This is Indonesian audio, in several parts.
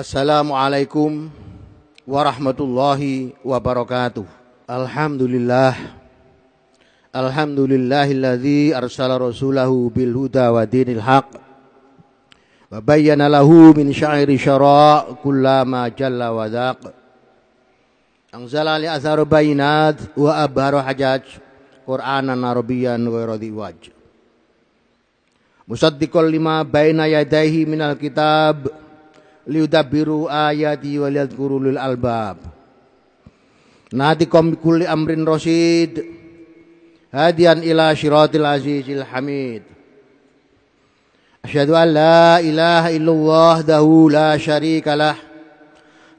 Assalamualaikum warahmatullahi wabarakatuh. Alhamdulillah. Alhamdulillahilladzi arsala rasulahu bil huda wa dinil haq. Wa bayyana lahu min syairi syara' kullama jalla wa dhaq. Anzala li azharu bayinat wa abharu hajaj Qur'anan Arabiyan wa waj. Musaddiqal lima baina yadayhi minal kitab liudabbiru ayati wa liyadhkuru lil albab. Natikom kulli amrin rasyid hadian ila syiratil azizil hamid. Asyhadu an la ilaha illallah dahu la syarika lah.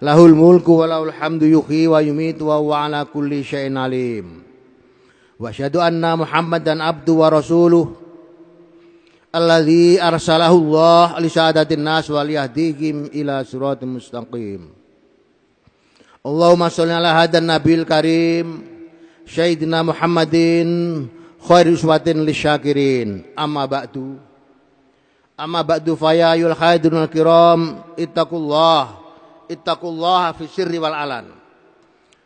Lahul mulku wa lahul hamdu yuhyi wa yumitu wa huwa ala kulli syai'in alim. Wa asyhadu anna Muhammadan abdu wa rasuluh alladzi arsalahu Allah li sa'adatin nas wa liyahdihim ila siratal mustaqim. Allahumma shalli ala hadan nabil karim Sayyidina Muhammadin khair uswatin lisyakirin. Amma ba'du. Amma ba'du fayayul al kiram ittaqullah ittaqullah fi sirri wal alan.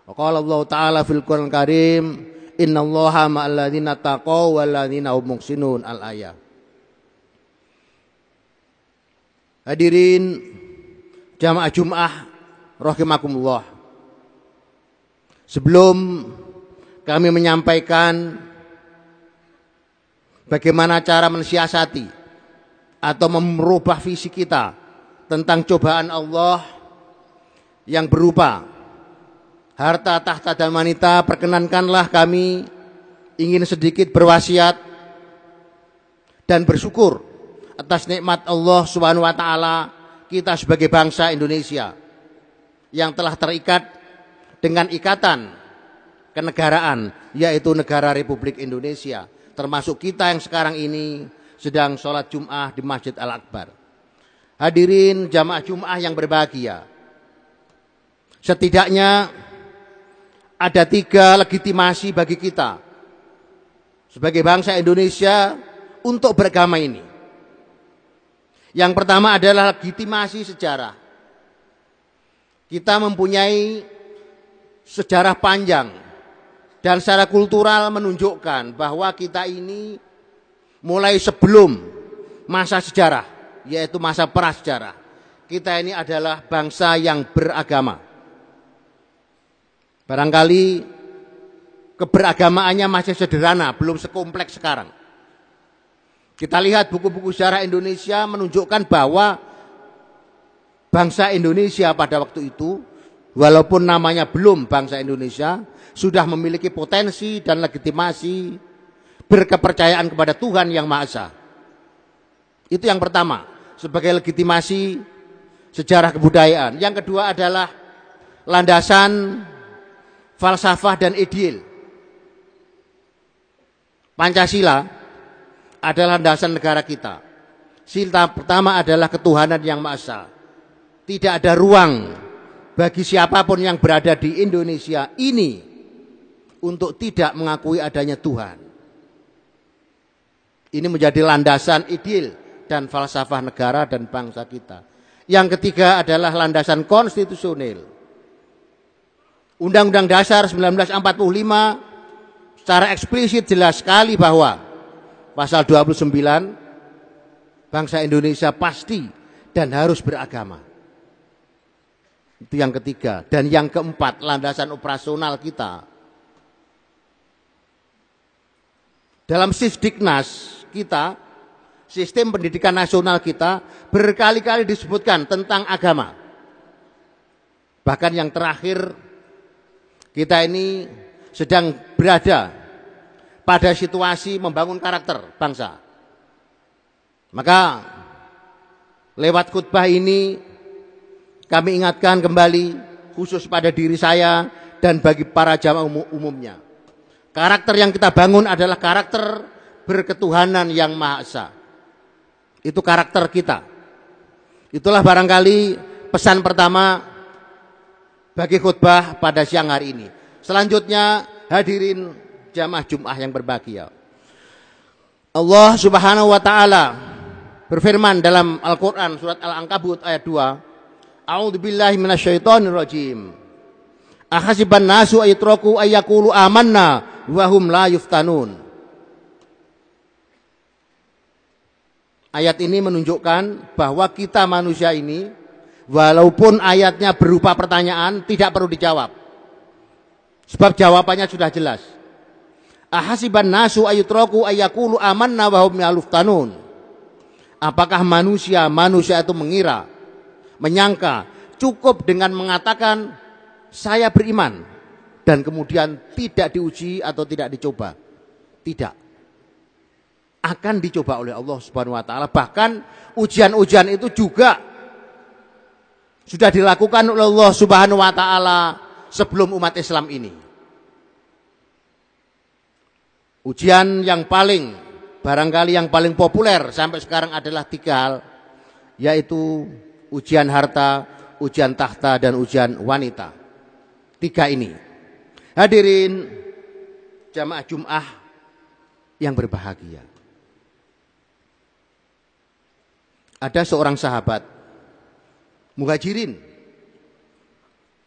Wa qala Allah Ta'ala fil Qur'an Karim innallaha ma'al ladzina taqaw wal ladzina hum muhsinun al ayat. Hadirin jamaah Jum'ah rahimakumullah. Sebelum kami menyampaikan bagaimana cara mensiasati atau merubah visi kita tentang cobaan Allah yang berupa harta, tahta dan wanita, perkenankanlah kami ingin sedikit berwasiat dan bersyukur atas nikmat Allah Subhanahu wa taala kita sebagai bangsa Indonesia yang telah terikat dengan ikatan kenegaraan yaitu negara Republik Indonesia termasuk kita yang sekarang ini sedang sholat Jum'ah di Masjid Al-Akbar. Hadirin jamaah Jum'ah yang berbahagia. Setidaknya ada tiga legitimasi bagi kita sebagai bangsa Indonesia untuk beragama ini. Yang pertama adalah legitimasi sejarah. Kita mempunyai sejarah panjang dan secara kultural menunjukkan bahwa kita ini mulai sebelum masa sejarah, yaitu masa prasejarah. Kita ini adalah bangsa yang beragama. Barangkali keberagamaannya masih sederhana, belum sekompleks sekarang. Kita lihat buku-buku sejarah Indonesia menunjukkan bahwa bangsa Indonesia pada waktu itu walaupun namanya belum bangsa Indonesia sudah memiliki potensi dan legitimasi berkepercayaan kepada Tuhan yang Maha Esa. Itu yang pertama sebagai legitimasi sejarah kebudayaan. Yang kedua adalah landasan falsafah dan ideal. Pancasila adalah dasar negara kita. Sila pertama adalah ketuhanan yang Maha Esa. Tidak ada ruang bagi siapa pun yang berada di Indonesia ini untuk tidak mengakui adanya Tuhan. Ini menjadi landasan ideal dan falsafah negara dan bangsa kita. Yang ketiga adalah landasan konstitusional. Undang-Undang Dasar 1945 secara eksplisit jelas sekali bahwa pasal 29 bangsa Indonesia pasti dan harus beragama. Itu yang ketiga. Dan yang keempat, landasan operasional kita. Dalam Sisdiknas kita, sistem pendidikan nasional kita berkali-kali disebutkan tentang agama. Bahkan yang terakhir, kita ini sedang berada pada situasi membangun karakter bangsa. Maka lewat khutbah ini kami ingatkan kembali khusus pada diri saya dan bagi para jamaah umum umumnya. Karakter yang kita bangun adalah karakter berketuhanan yang Maha Esa. Itu karakter kita. Itulah barangkali pesan pertama bagi khutbah pada siang hari ini. Selanjutnya hadirin jamaah Jum'ah yang berbahagia. Allah Subhanahu wa taala berfirman dalam Al-Qur'an surat Al-Ankabut ayat 2, A'udzu billahi minasyaitonir rajim. Ahasiban nasu aytraku ayyakulu amanna wa hum la yuftanun. Ayat ini menunjukkan bahwa kita manusia ini walaupun ayatnya berupa pertanyaan tidak perlu dijawab. Sebab jawabannya sudah jelas. Ahasiban nasu ayutraku ayakulu amanna wa hum yuftanun. Apakah manusia manusia itu mengira menyangka cukup dengan mengatakan saya beriman dan kemudian tidak diuji atau tidak dicoba. Tidak akan dicoba oleh Allah Subhanahu wa taala. Bahkan ujian-ujian itu juga sudah dilakukan oleh Allah Subhanahu wa taala sebelum umat Islam ini. Ujian yang paling barangkali yang paling populer sampai sekarang adalah tiga hal yaitu ujian harta, ujian tahta dan ujian wanita. Tiga ini. Hadirin jamaah Jum'ah yang berbahagia. ada seorang sahabat muhajirin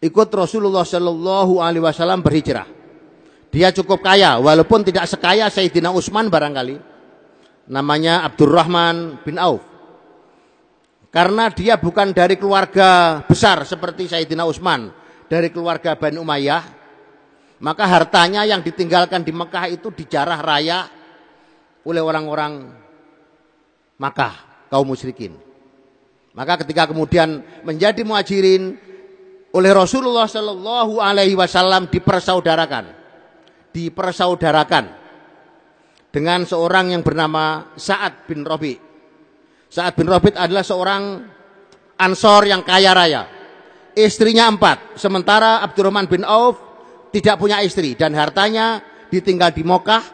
ikut Rasulullah Shallallahu Alaihi Wasallam berhijrah. Dia cukup kaya, walaupun tidak sekaya Sayyidina Utsman barangkali. Namanya Abdurrahman bin Auf. Karena dia bukan dari keluarga besar seperti Sayyidina Utsman, dari keluarga Bani Umayyah, maka hartanya yang ditinggalkan di Mekah itu dijarah raya oleh orang-orang Makkah kaum musyrikin. Maka ketika kemudian menjadi muhajirin oleh Rasulullah Shallallahu Alaihi Wasallam dipersaudarakan, dipersaudarakan dengan seorang yang bernama Saad bin Robi. Saad bin Robi adalah seorang ansor yang kaya raya. Istrinya empat, sementara Abdurrahman bin Auf tidak punya istri dan hartanya ditinggal di Mekah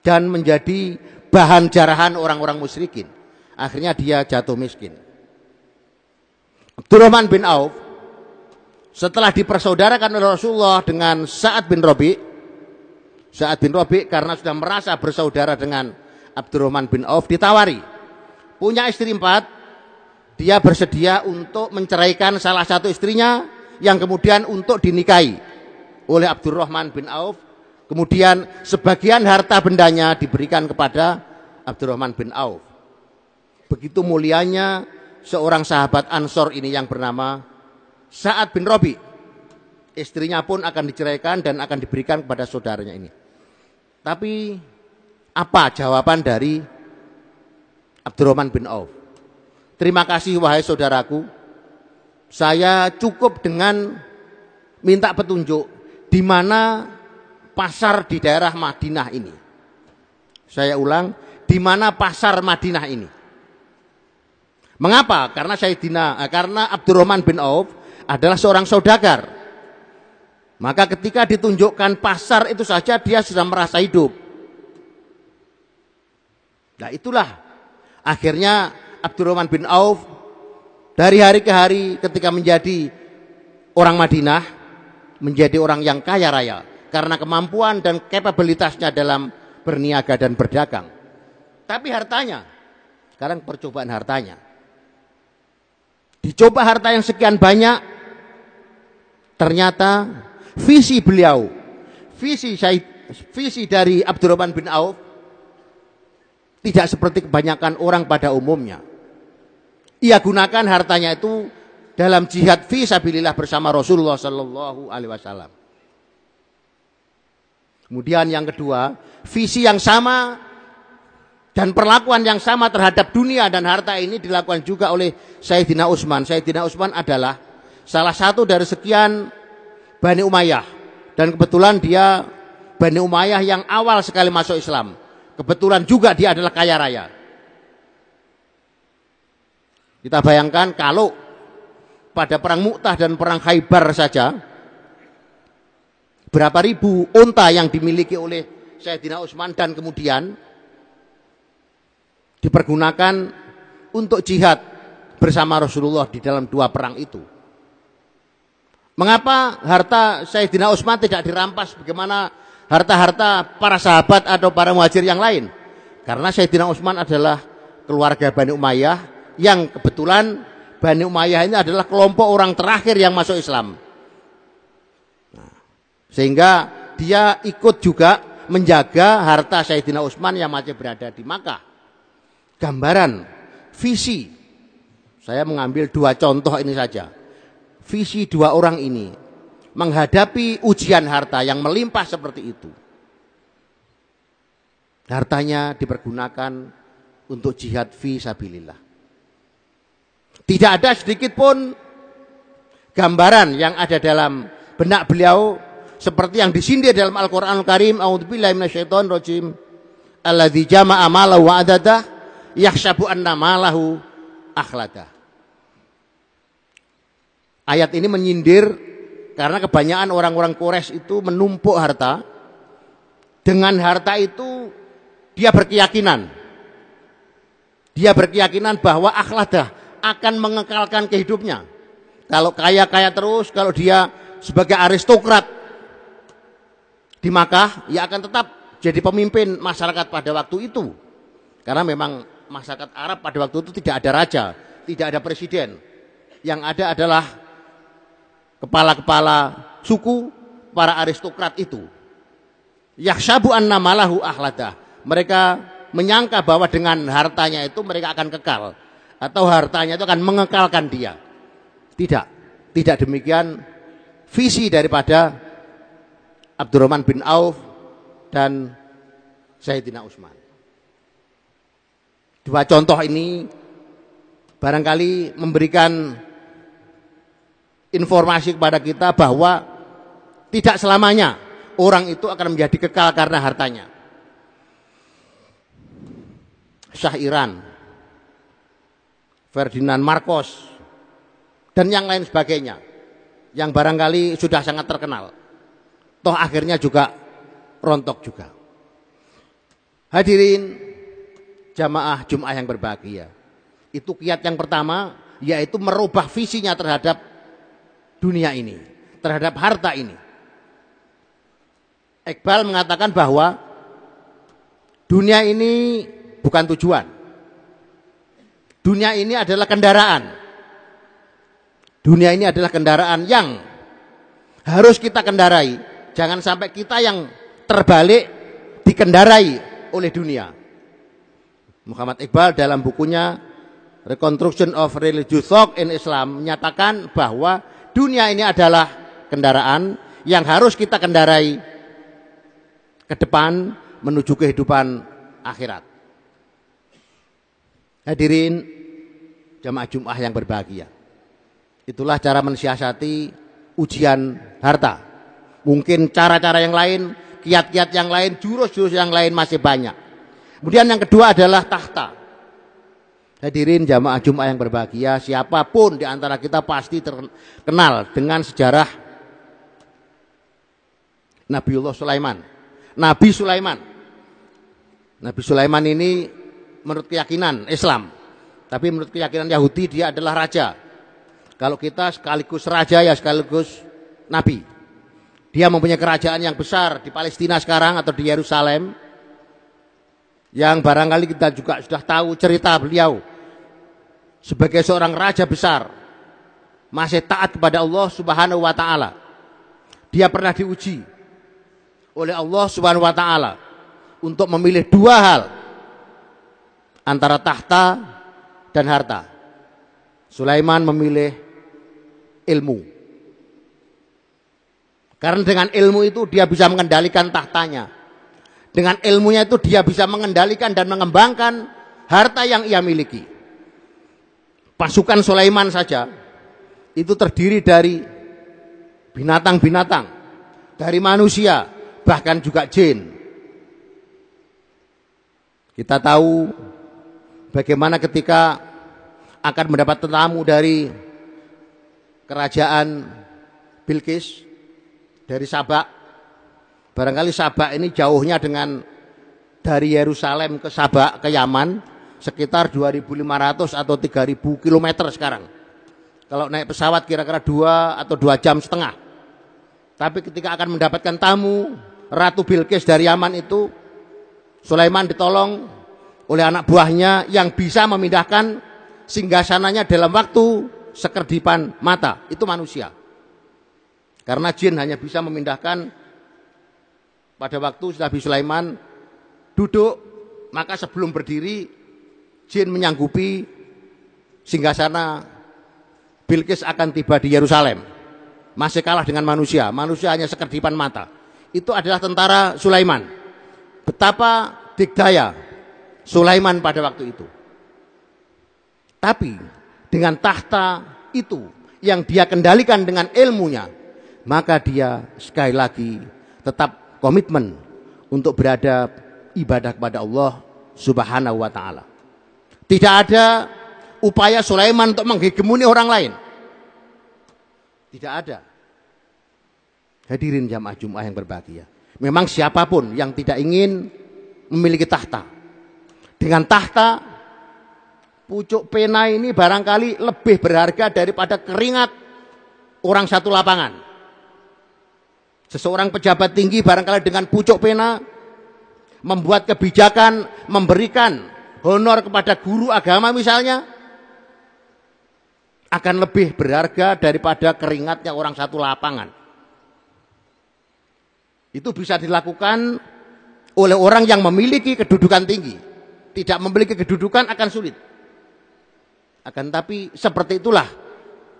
dan menjadi bahan jarahan orang-orang musyrikin. Akhirnya dia jatuh miskin. Abdurrahman bin Auf setelah dipersaudarakan oleh Rasulullah dengan Sa'ad bin Robi, Sa'ad bin Robi karena sudah merasa bersaudara dengan Abdurrahman bin Auf ditawari. Punya istri empat, dia bersedia untuk menceraikan salah satu istrinya yang kemudian untuk dinikahi oleh Abdurrahman bin Auf Kemudian sebagian harta bendanya diberikan kepada Abdurrahman bin Auf. Begitu mulianya seorang sahabat Ansor ini yang bernama Sa'ad bin Robi. Istrinya pun akan diceraikan dan akan diberikan kepada saudaranya ini. Tapi apa jawaban dari Abdurrahman bin Auf? Terima kasih wahai saudaraku. Saya cukup dengan minta petunjuk di mana pasar di daerah Madinah ini. Saya ulang, di mana pasar Madinah ini? Mengapa? Karena Sayyidina, eh, karena Abdurrahman bin Auf adalah seorang saudagar. Maka ketika ditunjukkan pasar itu saja dia sudah merasa hidup. Nah itulah akhirnya Abdurrahman bin Auf dari hari ke hari ketika menjadi orang Madinah menjadi orang yang kaya raya karena kemampuan dan kapabilitasnya dalam berniaga dan berdagang. Tapi hartanya, sekarang percobaan hartanya. Dicoba harta yang sekian banyak, ternyata visi beliau, visi Syed, visi dari Abdurrahman bin Auf tidak seperti kebanyakan orang pada umumnya. Ia gunakan hartanya itu dalam jihad fi sabilillah bersama Rasulullah sallallahu alaihi wasallam. Kemudian yang kedua, visi yang sama dan perlakuan yang sama terhadap dunia dan harta ini dilakukan juga oleh Sayyidina Utsman. Sayyidina Utsman adalah salah satu dari sekian Bani Umayyah dan kebetulan dia Bani Umayyah yang awal sekali masuk Islam. Kebetulan juga dia adalah kaya raya. Kita bayangkan kalau pada perang Mu'tah dan perang Khaybar saja berapa ribu unta yang dimiliki oleh Sayyidina Utsman dan kemudian dipergunakan untuk jihad bersama Rasulullah di dalam dua perang itu. Mengapa harta Sayyidina Utsman tidak dirampas bagaimana harta-harta para sahabat atau para muhajir yang lain? Karena Sayyidina Utsman adalah keluarga Bani Umayyah yang kebetulan Bani Umayyah ini adalah kelompok orang terakhir yang masuk Islam. Nah, sehingga dia ikut juga menjaga harta Sayyidina Utsman yang masih berada di Makkah. Gambaran, visi. Saya mengambil dua contoh ini saja. Visi dua orang ini menghadapi ujian harta yang melimpah seperti itu. Hartanya dipergunakan untuk jihad fi sabilillah. Tidak ada sedikit pun gambaran yang ada dalam benak beliau seperti yang disindir dalam Al-Qur'an Al Karim, A'udzubillahi minasyaitonir rajim. Alladzi jama'a malahu wa adada yakhshabu anna malahu akhlada. Ayat ini menyindir karena kebanyakan orang-orang Quraisy itu menumpuk harta. Dengan harta itu dia berkeyakinan. Dia berkeyakinan bahwa akhladah akan mengekalkan kehidupnya. Kalau kaya-kaya terus, kalau dia sebagai aristokrat di Makkah, ya akan tetap jadi pemimpin masyarakat pada waktu itu. Karena memang masyarakat Arab pada waktu itu tidak ada raja, tidak ada presiden. Yang ada adalah kepala-kepala suku para aristokrat itu. Yakshabu anna malahu ahladah mereka menyangka bahwa dengan hartanya itu mereka akan kekal atau hartanya itu akan mengekalkan dia. Tidak, tidak demikian visi daripada Abdurrahman bin Auf dan Sayyidina Utsman. Dua contoh ini barangkali memberikan informasi kepada kita bahwa tidak selamanya orang itu akan menjadi kekal karena hartanya. Syah Iran, Ferdinand Marcos, dan yang lain sebagainya. Yang barangkali sudah sangat terkenal. Toh akhirnya juga rontok juga. Hadirin jamaah Jum'ah yang berbahagia. Itu kiat yang pertama yaitu merubah visinya terhadap dunia ini, terhadap harta ini. Iqbal mengatakan bahwa dunia ini bukan tujuan. Dunia ini adalah kendaraan. Dunia ini adalah kendaraan yang harus kita kendarai. Jangan sampai kita yang terbalik dikendarai oleh dunia. Muhammad Iqbal dalam bukunya Reconstruction of Religious Thought in Islam menyatakan bahwa dunia ini adalah kendaraan yang harus kita kendarai ke depan menuju kehidupan akhirat. Hadirin jamaah Jumat yang berbahagia. Itulah cara mensiasati ujian harta. Mungkin cara-cara yang lain, kiat-kiat yang lain, jurus-jurus yang lain masih banyak. Kemudian yang kedua adalah tahta. Hadirin jamaah Jumat yang berbahagia, siapa pun di antara kita pasti terkenal dengan sejarah Nabiullah Sulaiman. Nabi Sulaiman. Nabi Sulaiman ini menurut keyakinan Islam. Tapi menurut keyakinan Yahudi dia adalah raja. Kalau kita sekaligus raja ya sekaligus nabi. Dia mempunyai kerajaan yang besar di Palestina sekarang atau di Yerusalem. Yang barangkali kita juga sudah tahu cerita beliau. Sebagai seorang raja besar. Masih taat kepada Allah subhanahu wa ta'ala. Dia pernah diuji oleh Allah subhanahu wa ta'ala. Untuk memilih dua hal antara tahta dan harta. Sulaiman memilih ilmu. Karena dengan ilmu itu dia bisa mengendalikan tahtanya. Dengan ilmunya itu dia bisa mengendalikan dan mengembangkan harta yang ia miliki. Pasukan Sulaiman saja itu terdiri dari binatang-binatang, dari manusia, bahkan juga jin. Kita tahu Bagaimana ketika akan mendapat tetamu dari kerajaan Bilqis dari Sabak. Barangkali Sabak ini jauhnya dengan dari Yerusalem ke Sabak ke Yaman sekitar 2.500 atau 3.000 km sekarang. Kalau naik pesawat kira-kira dua atau dua jam setengah. Tapi ketika akan mendapatkan tamu Ratu Bilqis dari Yaman itu Sulaiman ditolong oleh anak buahnya yang bisa memindahkan singgasananya dalam waktu sekerdipan mata. Itu manusia. Karena jin hanya bisa memindahkan pada waktu Nabi Sulaiman duduk, maka sebelum berdiri jin menyanggupi singgasana Bilqis akan tiba di Yerusalem. Masih kalah dengan manusia. Manusia hanya sekerdipan mata. Itu adalah tentara Sulaiman. Betapa dikdaya Sulaiman pada waktu itu. Tapi dengan tahta itu yang dia kendalikan dengan ilmunya, maka dia sekali lagi tetap komitmen untuk berada ibadah kepada Allah Subhanahu wa taala. Tidak ada upaya Sulaiman untuk menghegemoni orang lain. Tidak ada. Hadirin jamaah Jumat yang berbahagia. Memang siapa pun yang tidak ingin memiliki tahta. Dengan tahta, pucuk pena ini barangkali lebih berharga daripada keringat orang satu lapangan. Seseorang pejabat tinggi barangkali dengan pucuk pena membuat kebijakan, memberikan honor kepada guru agama misalnya, akan lebih berharga daripada keringatnya orang satu lapangan. Itu bisa dilakukan oleh orang yang memiliki kedudukan tinggi. Tidak memiliki kedudukan akan sulit. Akan tapi seperti itulah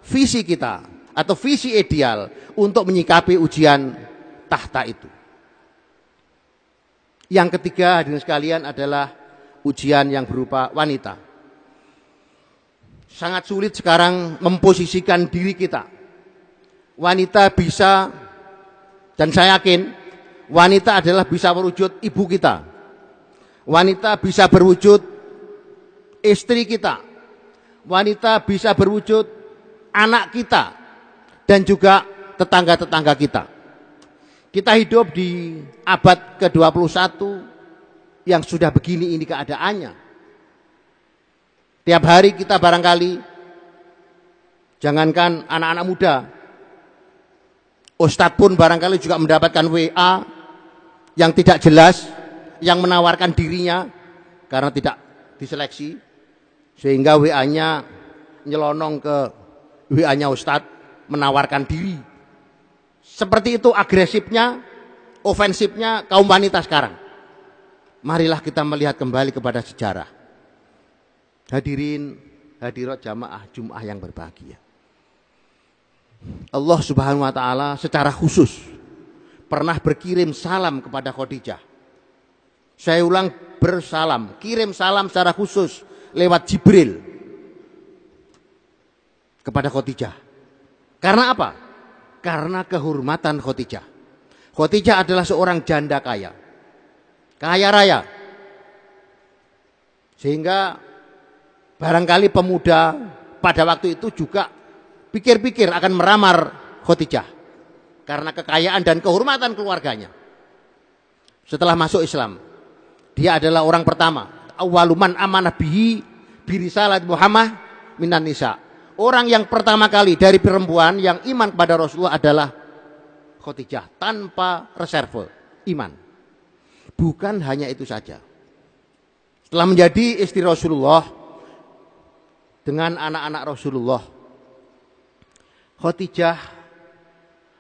visi kita atau visi ideal untuk menyikapi ujian tahta itu. Yang ketiga hadirin sekalian adalah ujian yang berupa wanita sangat sulit sekarang memposisikan diri kita. Wanita bisa, dan saya yakin, wanita adalah bisa berwujud ibu kita. Wanita bisa berwujud istri kita. Wanita bisa berwujud anak kita. Dan juga tetangga-tetangga kita. Kita hidup di abad ke-21 yang sudah begini ini keadaannya Tiap hari kita barangkali jangankan anak-anak muda. Ustadz pun barangkali juga mendapatkan WA yang tidak jelas, yang menawarkan dirinya karena tidak diseleksi. Sehingga WA-nya nyelonong ke WA-nya Ustadz menawarkan diri. Seperti itu agresifnya, ofensifnya kaum wanita sekarang. Marilah kita melihat kembali kepada sejarah. Hadirin, hadirat jamaah Jum'ah yang berbahagia. Allah Subhanahu wa taala secara khusus pernah berkirim salam kepada Khadijah. Saya ulang bersalam, kirim salam secara khusus lewat Jibril kepada Khadijah. Karena apa? Karena kehormatan Khadijah. Khadijah adalah seorang janda kaya. Kaya raya. Sehingga Barangkali pemuda pada waktu itu juga pikir-pikir akan meramar Khadijah karena kekayaan dan kehormatan keluarganya. Setelah masuk Islam, dia adalah orang pertama, awaluman amanah bihi birisalat Muhammad minan nisa. Orang yang pertama kali dari perempuan yang iman kepada Rasulullah adalah Khadijah tanpa reserve iman. Bukan hanya itu saja. Setelah menjadi istri Rasulullah, dengan anak-anak Rasulullah. Khadijah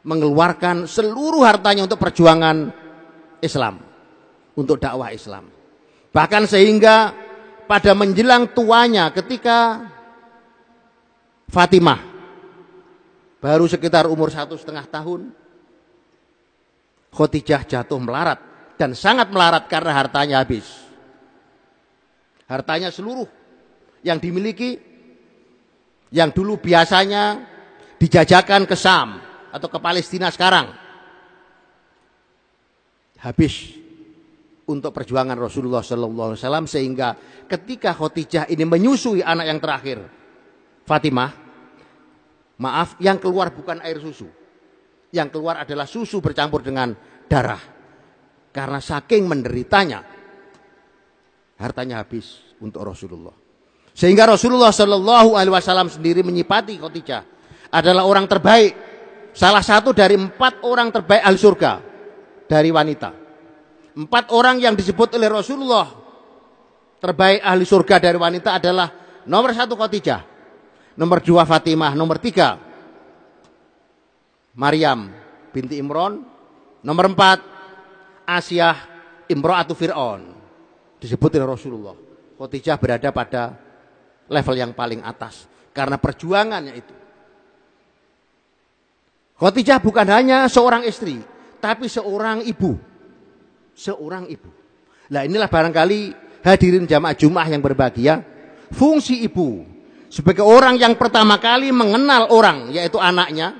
mengeluarkan seluruh hartanya untuk perjuangan Islam, untuk dakwah Islam. Bahkan sehingga pada menjelang tuanya ketika Fatimah baru sekitar umur satu setengah tahun, Khadijah jatuh melarat dan sangat melarat karena hartanya habis. Hartanya seluruh yang dimiliki yang dulu biasanya dijajakan ke Sam atau ke Palestina sekarang habis untuk perjuangan Rasulullah Sallallahu Alaihi Wasallam sehingga ketika Khotijah ini menyusui anak yang terakhir Fatimah maaf yang keluar bukan air susu yang keluar adalah susu bercampur dengan darah karena saking menderitanya hartanya habis untuk Rasulullah sehingga Rasulullah Shallallahu Alaihi Wasallam sendiri menyipati Khadijah adalah orang terbaik, salah satu dari empat orang terbaik al surga dari wanita. Empat orang yang disebut oleh Rasulullah terbaik ahli surga dari wanita adalah Nomor satu Khadijah. Nomor dua Fatimah. Nomor tiga Maryam binti Imron. Nomor empat Asyah Imro'atu Fir'aun. Disebut oleh Rasulullah. Khadijah berada pada level yang paling atas. Karena perjuangannya itu. Khadijah bukan hanya seorang istri, tapi seorang ibu. Seorang ibu. Nah inilah barangkali hadirin jamaah Jumat yang berbahagia, fungsi ibu sebagai orang yang pertama kali mengenal orang yaitu anaknya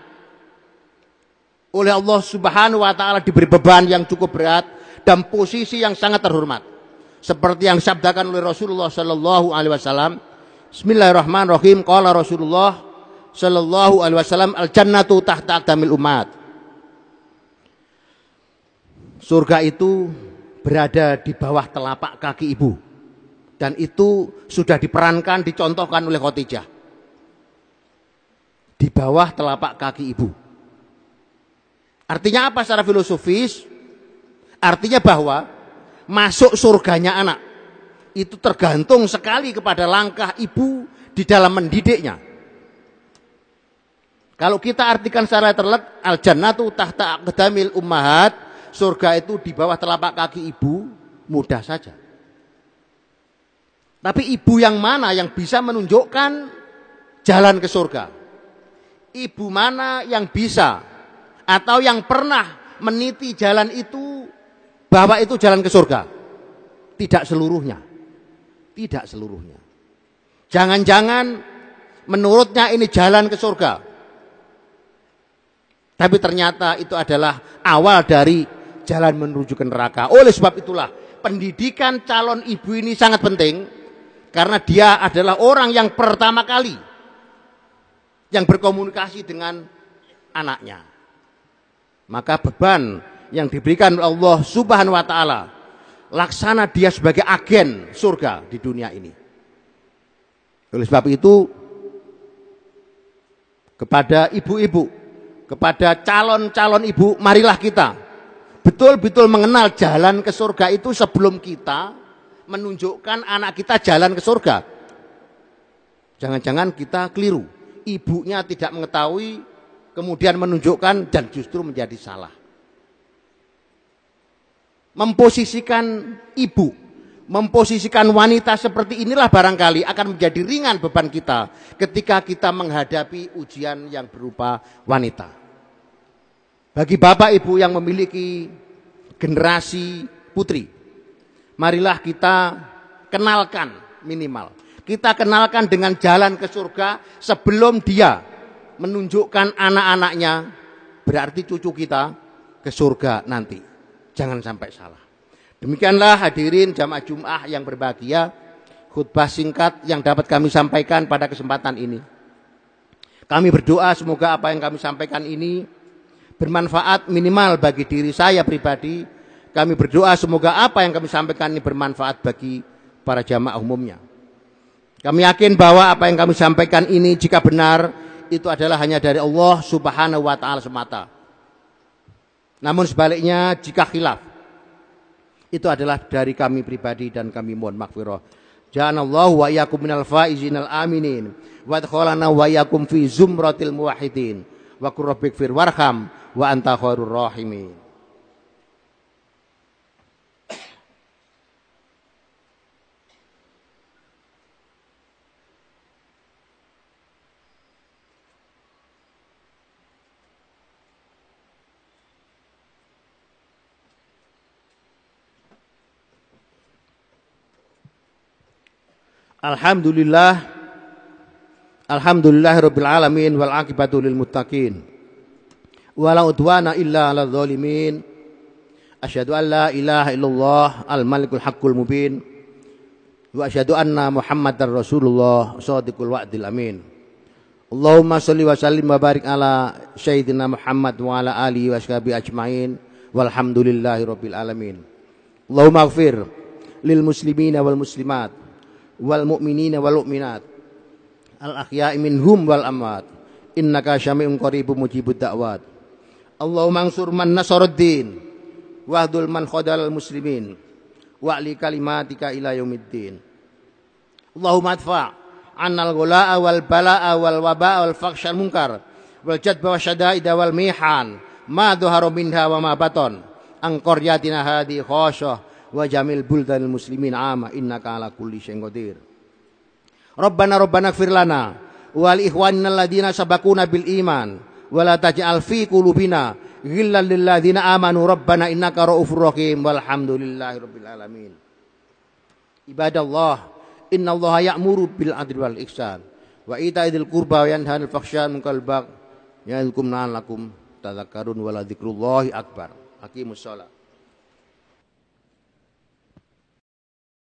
oleh Allah Subhanahu wa taala diberi beban yang cukup berat dan posisi yang sangat terhormat. Seperti yang sabdakan oleh Rasulullah sallallahu alaihi wasallam, Bismillahirrahmanirrahim, qala Rasulullah Shallallahu Alaihi Wasallam al jannatu tahta adamil umat. Surga itu berada di bawah telapak kaki ibu. Dan itu sudah diperankan, dicontohkan oleh Khotijah. Di bawah telapak kaki ibu. Artinya apa secara filosofis? Artinya bahwa masuk surganya anak itu tergantung sekali kepada langkah ibu di dalam mendidiknya. Kalau kita artikan secara terlek, al jannatu tahta aqdamil ummahat, surga itu di bawah telapak kaki ibu, mudah saja. Tapi ibu yang mana yang bisa menunjukkan jalan ke surga? Ibu mana yang bisa atau yang pernah meniti jalan itu bahwa itu jalan ke surga? Tidak seluruhnya. Tidak seluruhnya. Jangan-jangan menurutnya ini jalan ke surga. Tapi ternyata itu adalah awal dari jalan menuju ke neraka. Oleh sebab itulah pendidikan calon ibu ini sangat penting karena dia adalah orang yang pertama kali yang berkomunikasi dengan anaknya. Maka beban yang diberikan oleh Allah Subhanahu wa taala laksana dia sebagai agen surga di dunia ini. Oleh sebab itu kepada ibu-ibu kepada calon-calon ibu, marilah kita betul-betul mengenal jalan ke surga itu sebelum kita menunjukkan anak kita jalan ke surga. Jangan-jangan kita keliru. Ibunya tidak mengetahui, kemudian menunjukkan dan justru menjadi salah. Memposisikan ibu, memposisikan wanita seperti inilah barangkali akan menjadi ringan beban kita ketika kita menghadapi ujian yang berupa wanita. Bagi bapak ibu yang memiliki generasi putri, marilah kita kenalkan minimal. Kita kenalkan dengan jalan ke surga sebelum dia menunjukkan anak-anaknya, berarti cucu kita ke surga nanti. Jangan sampai salah. Demikianlah hadirin jamaah Jum'ah yang berbahagia, khutbah singkat yang dapat kami sampaikan pada kesempatan ini. Kami berdoa semoga apa yang kami sampaikan ini bermanfaat minimal bagi diri saya pribadi. Kami berdoa semoga apa yang kami sampaikan ini bermanfaat bagi para jamaah umumnya. Kami yakin bahwa apa yang kami sampaikan ini jika benar itu adalah hanya dari Allah Subhanahu wa taala semata. Namun sebaliknya jika khilaf itu adalah dari kami pribadi dan kami mohon maghfirah. Janallahu wa iyyakum minal faizin al aminin wa adkhalana wa iyyakum fi zumratil muwahhidin wa qur rabbikfir warham wa anta khairur rahimin. Alhamdulillah Alhamdulillah Rabbil Alamin wal akibatu lil muttaqin wala udwana illa ala zalimin asyhadu an la ilaha illallah al malikul haqqul mubin wa asyhadu anna muhammadar rasulullah shadiqul wa'dil amin Allahumma salli wa sallim wa barik ala sayyidina Muhammad wa ala alihi wa sahbihi ajmain walhamdulillahi rabbil alamin Allahumma ighfir lil muslimina wal muslimat wal mu'minina wal mu'minat. Al ahya'i minhum wal amwat. Innaka syami'un qaribun mujibud da'wat. Allahumma ansur man nasaruddin wahdul man khadal muslimin. Wa'li kalimatika ila yaumiddin Allahumma adfa annal ghula'a wal bala'a wal waba'a wal faqsyal munkar. Wal jadba wa wal mihan. Ma dhuharu minha wa ma baton. An qaryatina hadi khosyah wa jamil buldanil muslimin ama innaka ala kulli syai'in qadir. Rabbana rabbana ighfir lana wal ikhwanina alladziina sabaquna bil iman wa la taj'al fi qulubina ghillan lil ladzina amanu. Rabbana innaka raufur rahim. Walhamdulillahi rabbil alamin. Ibadallah innallaha ya'muru bil adli wal ihsan wa ita'idil qurba wa yanha 'anil fahsya'i munkar bagh. Ya'idukum la'allakum tadhakkarun wa la akbar. Aqimus shalah